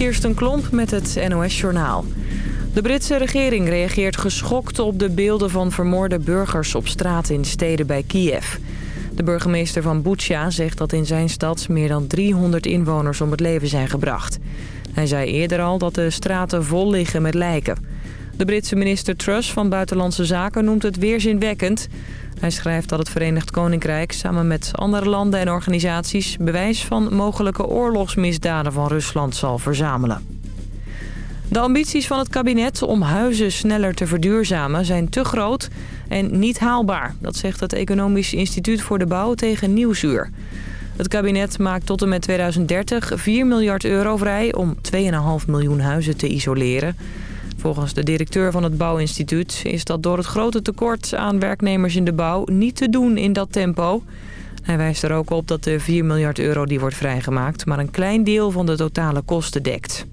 Kirsten Klomp met het NOS-journaal. De Britse regering reageert geschokt op de beelden van vermoorde burgers op straat in steden bij Kiev. De burgemeester van Bucha zegt dat in zijn stad meer dan 300 inwoners om het leven zijn gebracht. Hij zei eerder al dat de straten vol liggen met lijken. De Britse minister Truss van Buitenlandse Zaken noemt het weerzinwekkend. Hij schrijft dat het Verenigd Koninkrijk samen met andere landen en organisaties... bewijs van mogelijke oorlogsmisdaden van Rusland zal verzamelen. De ambities van het kabinet om huizen sneller te verduurzamen zijn te groot en niet haalbaar. Dat zegt het Economisch Instituut voor de Bouw tegen Nieuwsuur. Het kabinet maakt tot en met 2030 4 miljard euro vrij om 2,5 miljoen huizen te isoleren. Volgens de directeur van het Bouwinstituut is dat door het grote tekort aan werknemers in de bouw niet te doen in dat tempo. Hij wijst er ook op dat de 4 miljard euro die wordt vrijgemaakt maar een klein deel van de totale kosten dekt.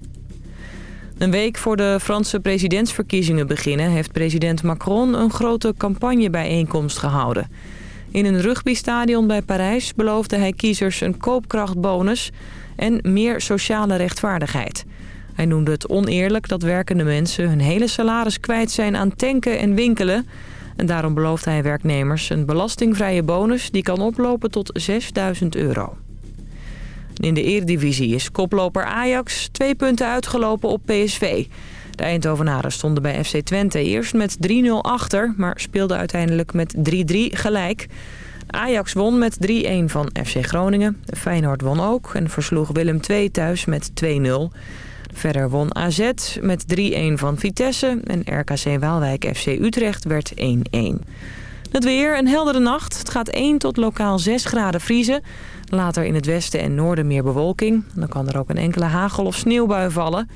Een week voor de Franse presidentsverkiezingen beginnen... heeft president Macron een grote campagnebijeenkomst gehouden. In een rugbystadion bij Parijs beloofde hij kiezers een koopkrachtbonus... en meer sociale rechtvaardigheid. Hij noemde het oneerlijk dat werkende mensen hun hele salaris kwijt zijn aan tanken en winkelen... En daarom belooft hij werknemers een belastingvrije bonus die kan oplopen tot 6000 euro. In de eredivisie is koploper Ajax twee punten uitgelopen op PSV. De Eindhovenaren stonden bij FC Twente eerst met 3-0 achter... maar speelden uiteindelijk met 3-3 gelijk. Ajax won met 3-1 van FC Groningen. Feyenoord won ook en versloeg Willem II thuis met 2-0. Verder won AZ met 3-1 van Vitesse en RKC Waalwijk FC Utrecht werd 1-1. Het weer, een heldere nacht. Het gaat 1 tot lokaal 6 graden vriezen. Later in het westen en noorden meer bewolking. Dan kan er ook een enkele hagel- of sneeuwbui vallen.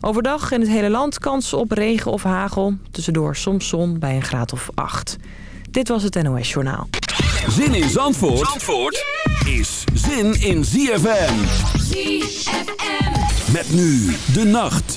Overdag in het hele land kans op regen of hagel. Tussendoor soms zon bij een graad of 8. Dit was het NOS Journaal. Zin in Zandvoort, Zandvoort is zin in ZFM. Met nu de nacht.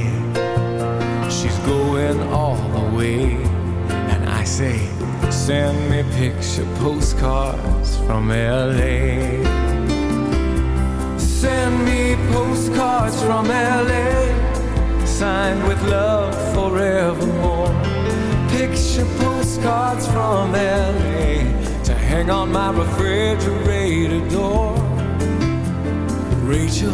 all the way. And I say, send me picture postcards from LA. Send me postcards from LA, signed with love forevermore. Picture postcards from LA to hang on my refrigerator door. Rachel,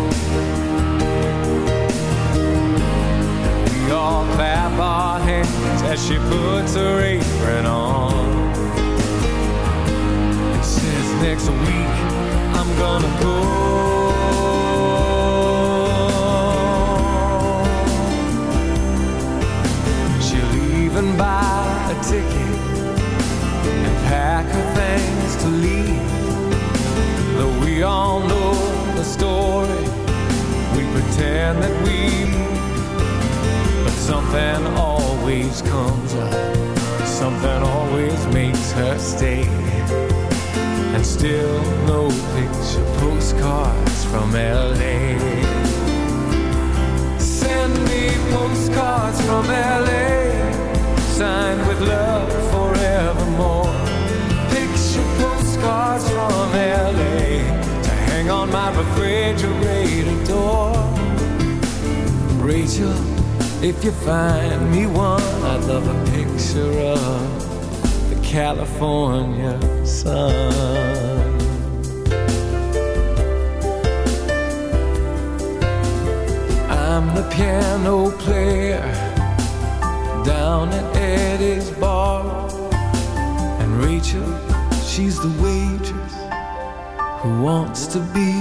All clap our hands as she puts her apron on says, Next week I'm gonna go. She'll even buy a ticket and pack her things to leave. Still no picture postcards from LA. Send me postcards from LA signed with love forevermore. Picture postcards from LA to hang on my refrigerator door. Rachel, if you find me one, I'd love a picture of the California sun. I'm the piano player down at Eddie's bar. And Rachel, she's the waitress who wants to be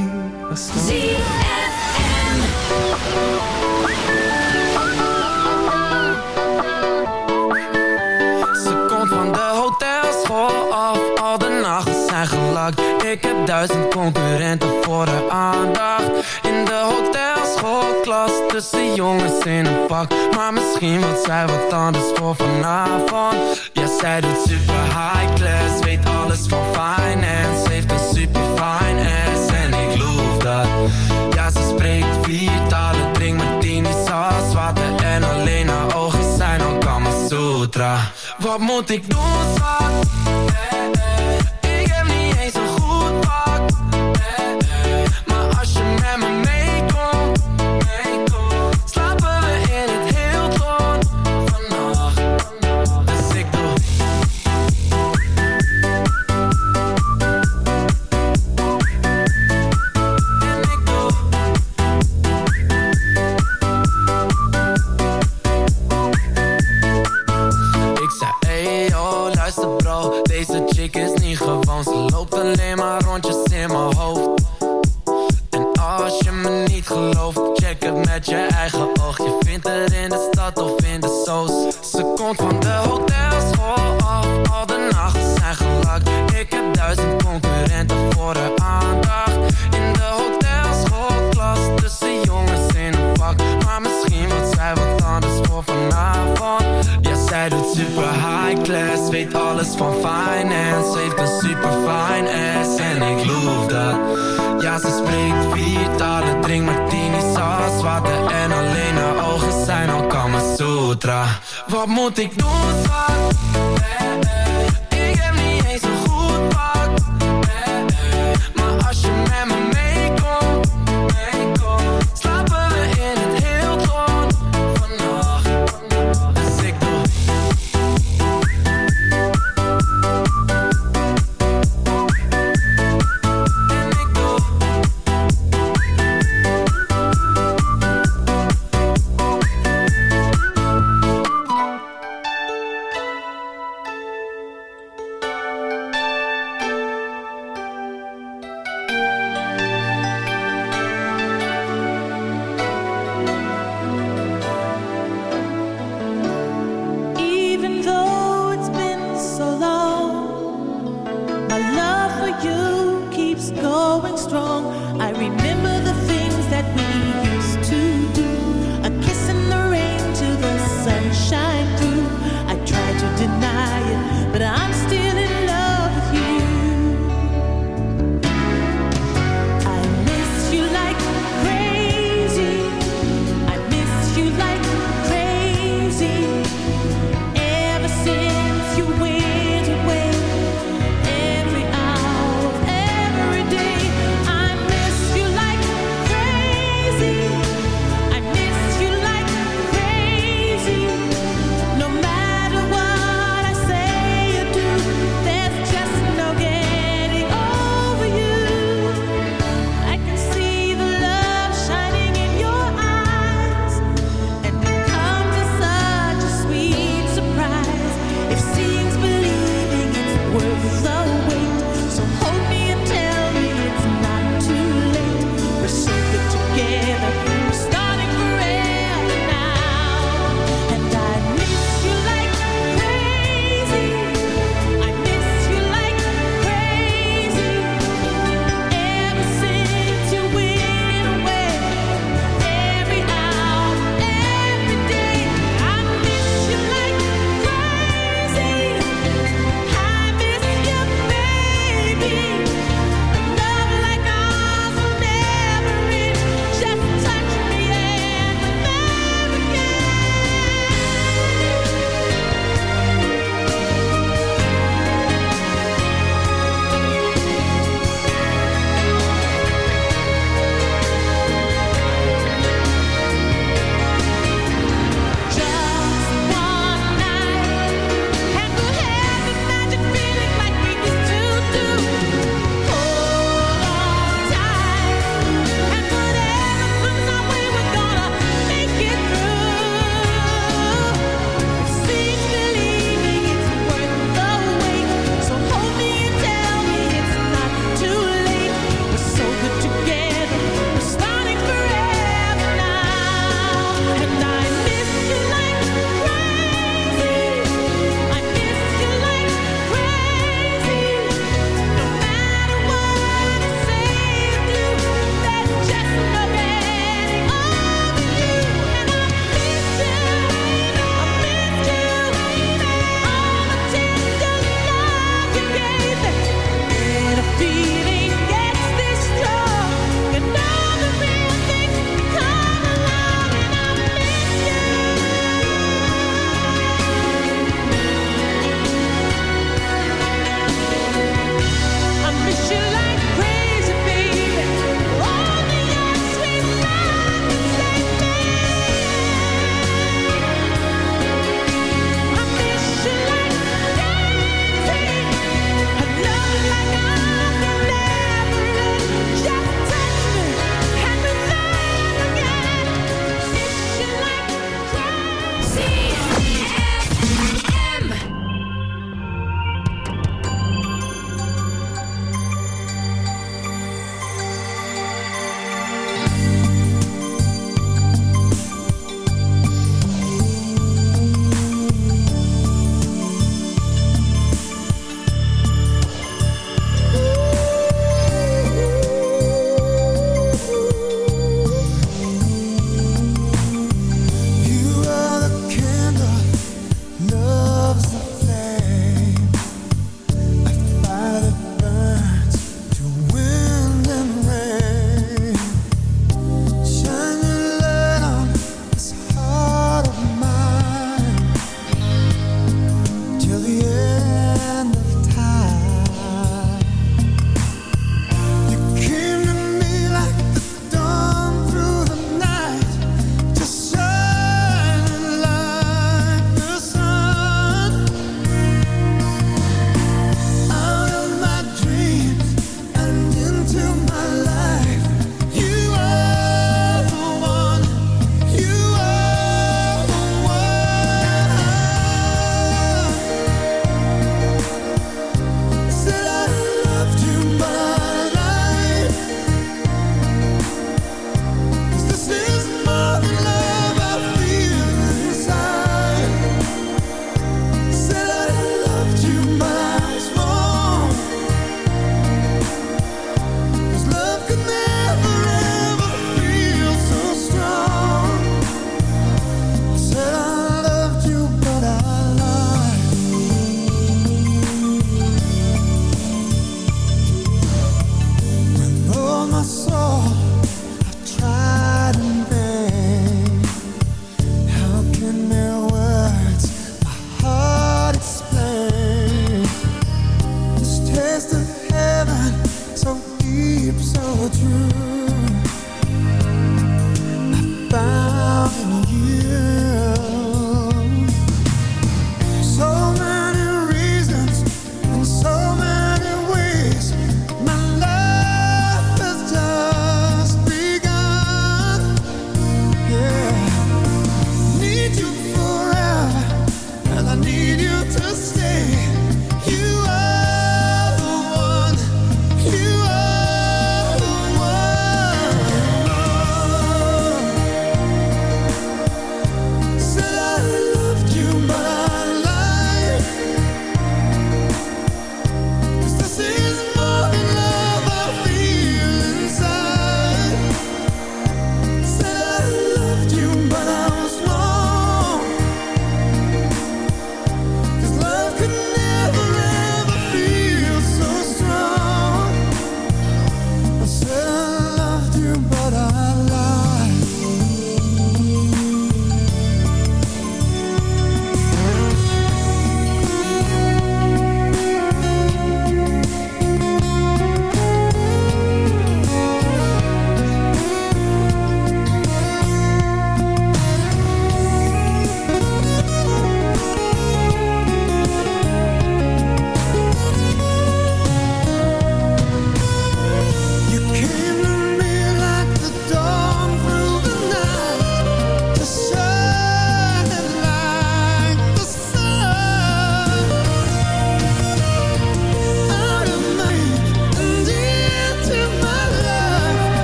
a star. Ze komt van de hotelschool af, al de nachten zijn gelakt. Ik heb duizend concurrenten voor de aandacht. In de hotelschoolklas, tussen jongens in een pak. Maar misschien wil zij wat anders voor vanavond. Ja, zij doet super high class, weet alles van finance. Heeft een super fine ass en ik loof dat. Ja, ze spreekt vier talen, drinkt martini, saus, water en alleen haar ogen zijn al Kama. Wat moet ik doen, schat? Going strong. I remember the things that we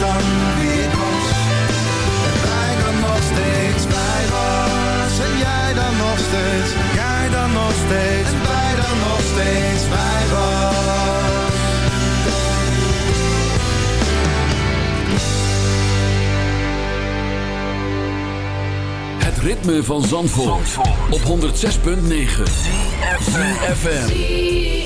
Dan wie ik was. En wij dan nog steeds wij was. En jij dan nog steeds. Jij dan nog steeds. En wij dan nog steeds wij was. Het ritme van Zandvoort, op 106.9 FM.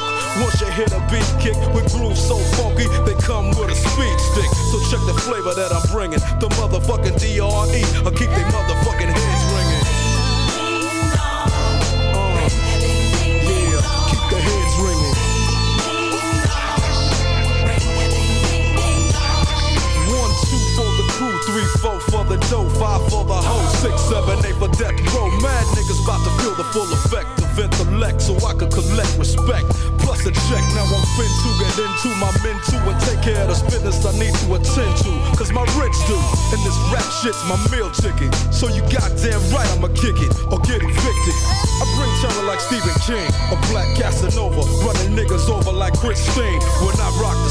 Once you hit a beat kick with grooves so funky, they come with a speed stick. So check the flavor that I'm bringing. The motherfucking DRE, I keep they motherfucking heads ringing. Dough, five for the hoe, six, seven, eight for death row. Mad niggas about to feel the full effect of intellect, so I could collect respect. Plus a check, now I'm fin to get into my men too and take care of the business I need to attend to. Cause my rich do, and this rap shit's my meal ticket. So you goddamn right I'ma kick it or get evicted. I bring terror like Stephen King, a black Casanova, running niggas over like Christine. When I rock the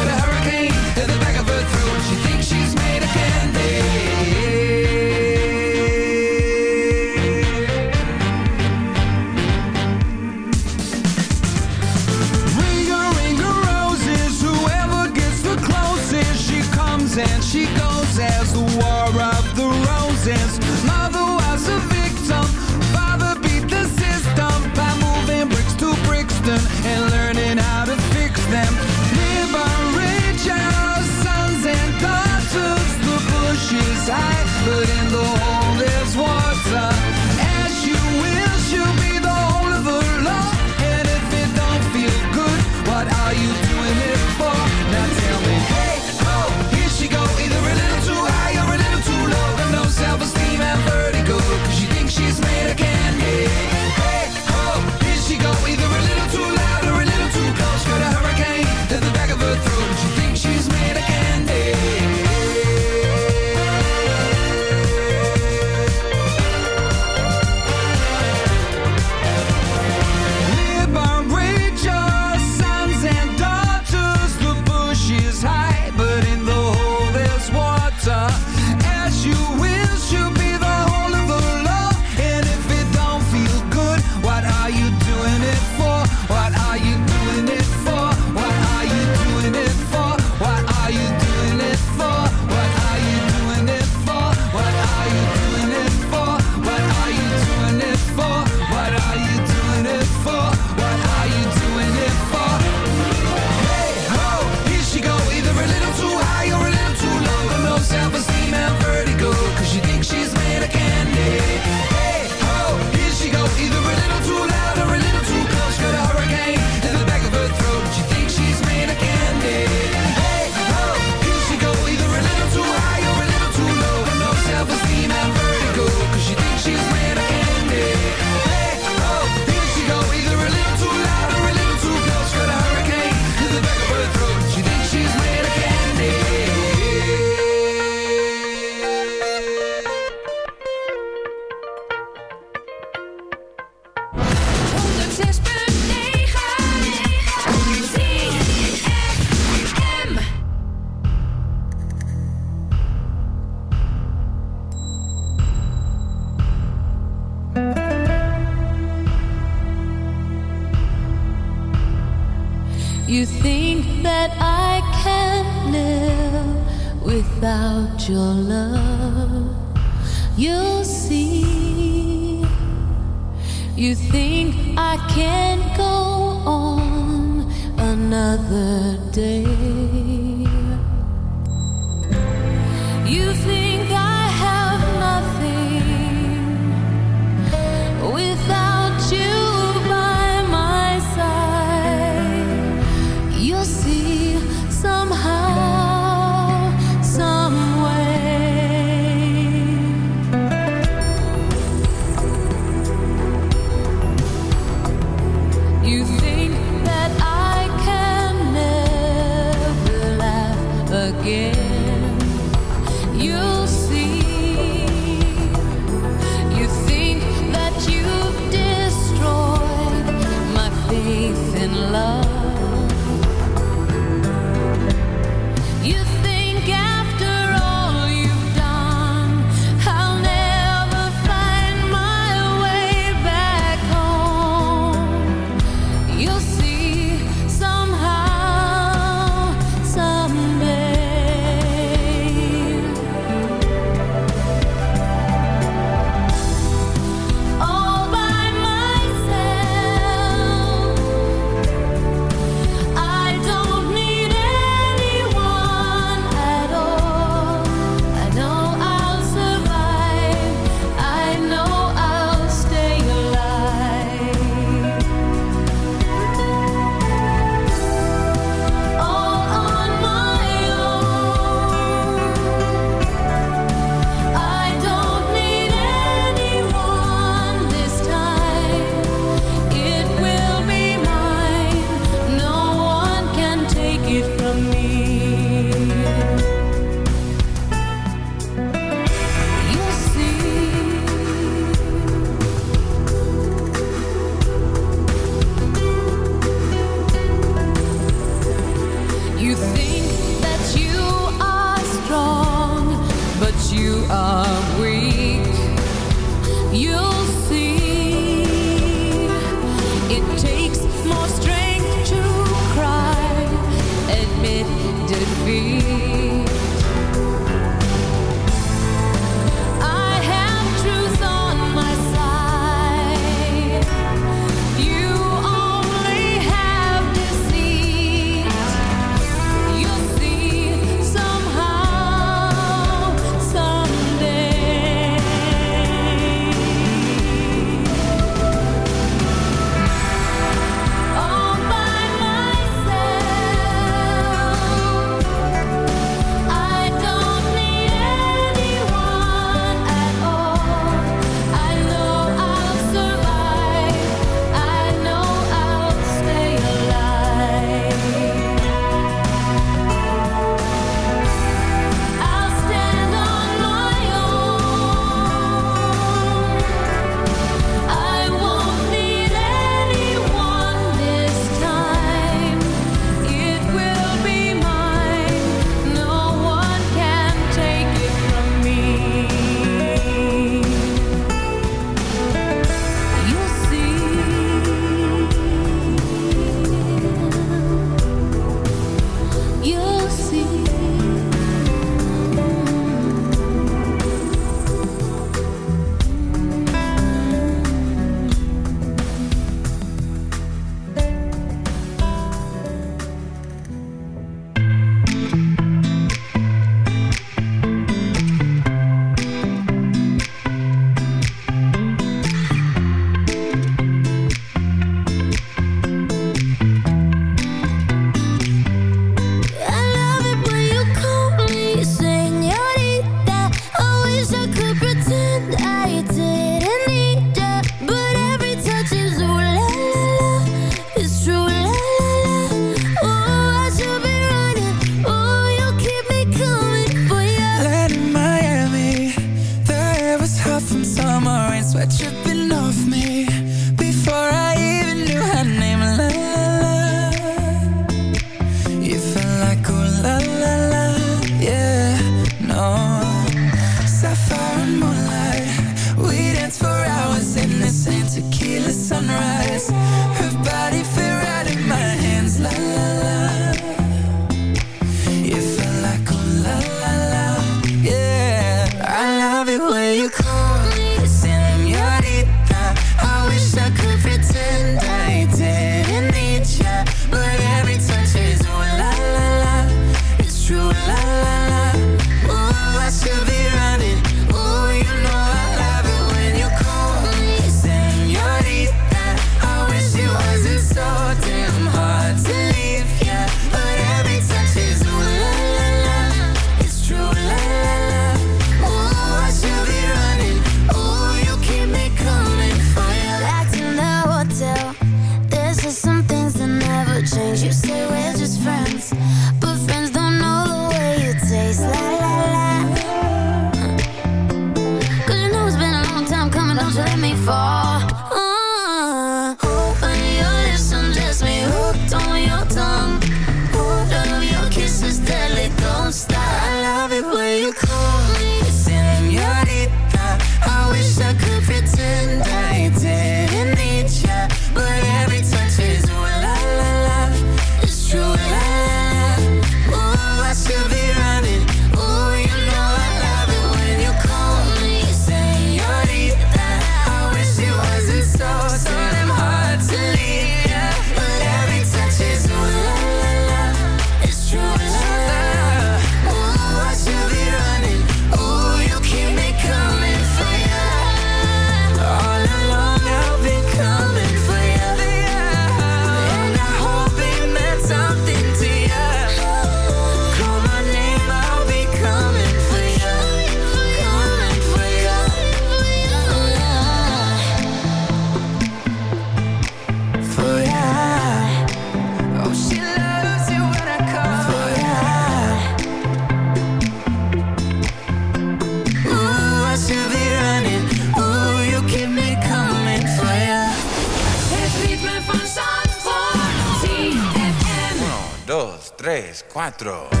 Cuatro.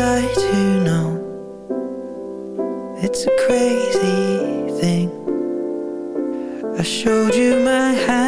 I do know. It's a crazy thing. I showed you my hand.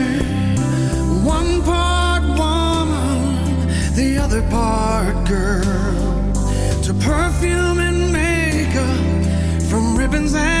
The part girl. To perfume and makeup, from ribbons and